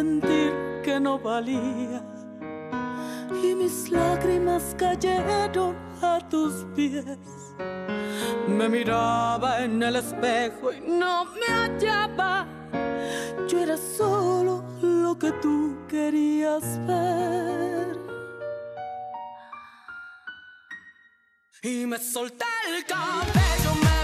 sentir que no valía. Y mis lágrimas cayeron a tus pies. Me miraba en el espejo y no me hallaba. Yo era solo lo que tú querías ver. Y me solté el cabello.